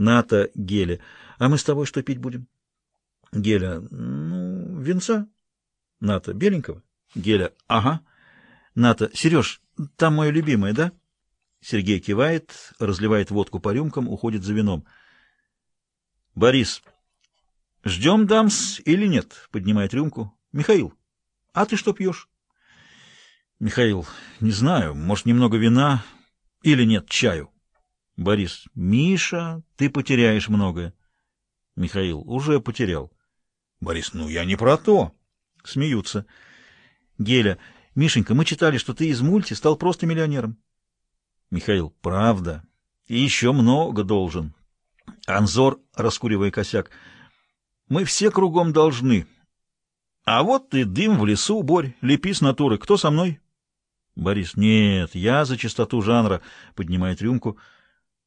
Ната, Геля. А мы с тобой что пить будем? Геля. Ну, венца. Ната. Беленького? Геля. Ага. Ната. Сереж, там мое любимое, да? Сергей кивает, разливает водку по рюмкам, уходит за вином. Борис. Ждем дамс или нет? Поднимает рюмку. Михаил. А ты что пьешь? Михаил. Не знаю. Может, немного вина или нет чаю? Борис. Миша, ты потеряешь многое. Михаил. Уже потерял. Борис. Ну, я не про то. Смеются. Геля. Мишенька, мы читали, что ты из мульти стал просто миллионером. Михаил. Правда. И еще много должен. Анзор, раскуривая косяк. Мы все кругом должны. А вот ты дым в лесу, Борь, лепи с натуры. Кто со мной? Борис. Нет, я за чистоту жанра. Поднимает рюмку.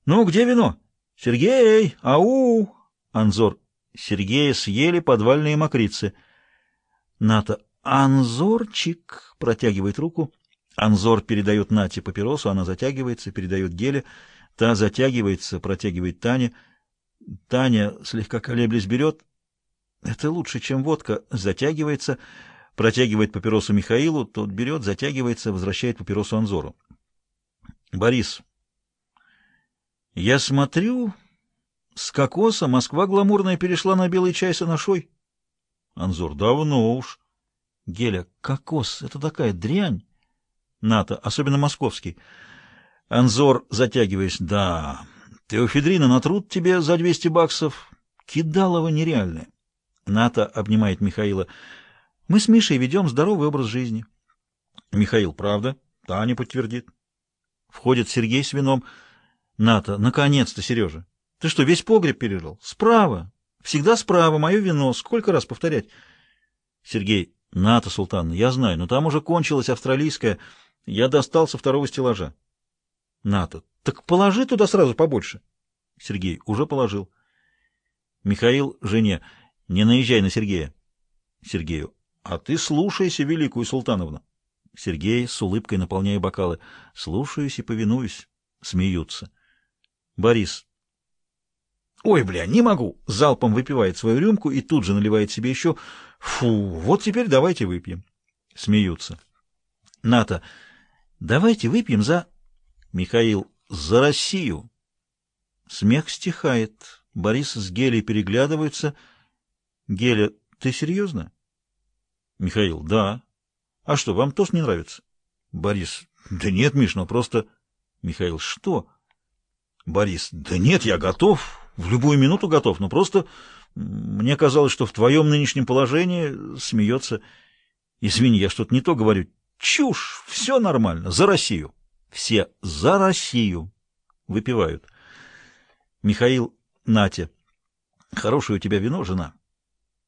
Ну, где вино? Сергей, ау! Анзор. Сергея съели подвальные мокрицы. Ната. Анзорчик протягивает руку. Анзор передает Нате папиросу, она затягивается, передает Геле. Та затягивается, протягивает Тане. Таня, слегка колеблясь, берет. Это лучше, чем водка. Затягивается, протягивает папиросу Михаилу, тот берет, затягивается, возвращает папиросу Анзору. Борис. Я смотрю, с кокоса Москва гламурная перешла на белый чай с анашой. Анзор. Давно уж. Геля. Кокос — это такая дрянь. НАТО, особенно московский. Анзор, затягиваясь. Да, Теофедрина натрут тебе за 200 баксов. Кидалово нереальное. Ната обнимает Михаила. Мы с Мишей ведем здоровый образ жизни. Михаил, правда? Таня подтвердит. Входит Сергей с вином. Ната, наконец-то, Сережа. Ты что, весь погреб перерыл? Справа. Всегда справа, мое вино. Сколько раз повторять? Сергей, Ната, Султан, я знаю, но там уже кончилась австралийская. Я достал со второго стеллажа. Ната, так положи туда сразу побольше. Сергей, уже положил. Михаил, жене, не наезжай на Сергея. Сергею, а ты слушайся, великую Султановну. Сергей с улыбкой наполняя бокалы. Слушаюсь и повинуюсь. Смеются. Борис. Ой, бля, не могу. Залпом выпивает свою рюмку и тут же наливает себе еще. Фу, вот теперь давайте выпьем. Смеются. Ната. Давайте выпьем за... Михаил. За Россию. Смех стихает. Борис с Гелей переглядываются. Геля, ты серьезно? Михаил. Да. А что, вам тоже не нравится? Борис. Да нет, Миш, ну просто... Михаил. Что? Борис. Да нет, я готов. В любую минуту готов. Но просто мне казалось, что в твоем нынешнем положении смеется... Извини, я что-то не то говорю. Чушь! Все нормально. За Россию. Все за Россию. Выпивают. Михаил, Натя. Хорошее у тебя вино, жена.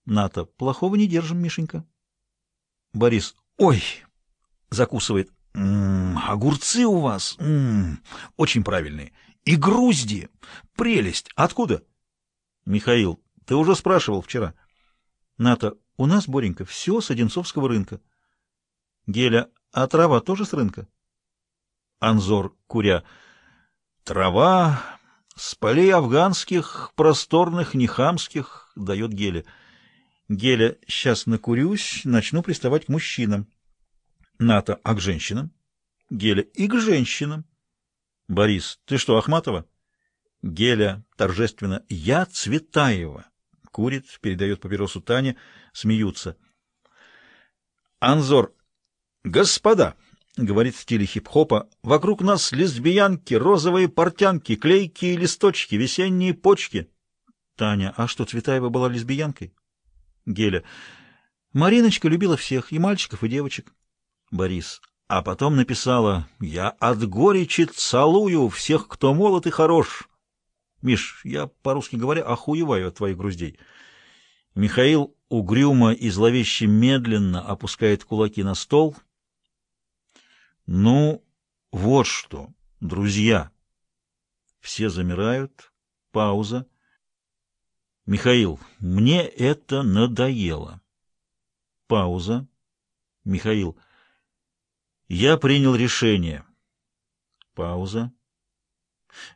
Ната. Плохого не держим, Мишенька. Борис. Ой! Закусывает. М -м, огурцы у вас. М -м, очень правильные. И грузди. Прелесть. Откуда? Михаил. Ты уже спрашивал вчера. Ната. У нас, Боренька, все с Одинцовского рынка. Геля. А трава тоже с рынка? Анзор, куря. Трава с полей афганских, просторных, нехамских, дает Геля. Геля, сейчас накурюсь, начну приставать к мужчинам. Ната, а к женщинам? Геля, и к женщинам. Борис, ты что, Ахматова? Геля, торжественно, я Цветаева. Курит, передает папиросу Тане, смеются. Анзор, господа, — говорит в стиле хип-хопа, — вокруг нас лесбиянки, розовые портянки, клейкие листочки, весенние почки. Таня, а что, Цветаева была лесбиянкой? Геля, Мариночка любила всех, и мальчиков, и девочек. Борис, а потом написала, я от горечи целую всех, кто молод и хорош. Миш, я, по-русски говоря, охуеваю от твоих груздей. Михаил угрюмо и зловеще медленно опускает кулаки на стол — ну, вот что, друзья. Все замирают. Пауза. Михаил, мне это надоело. Пауза. Михаил, я принял решение. Пауза.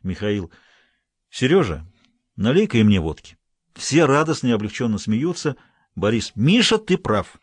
Михаил, Сережа, Налей-ка и мне водки. Все радостно и облегченно смеются. Борис, Миша, ты прав.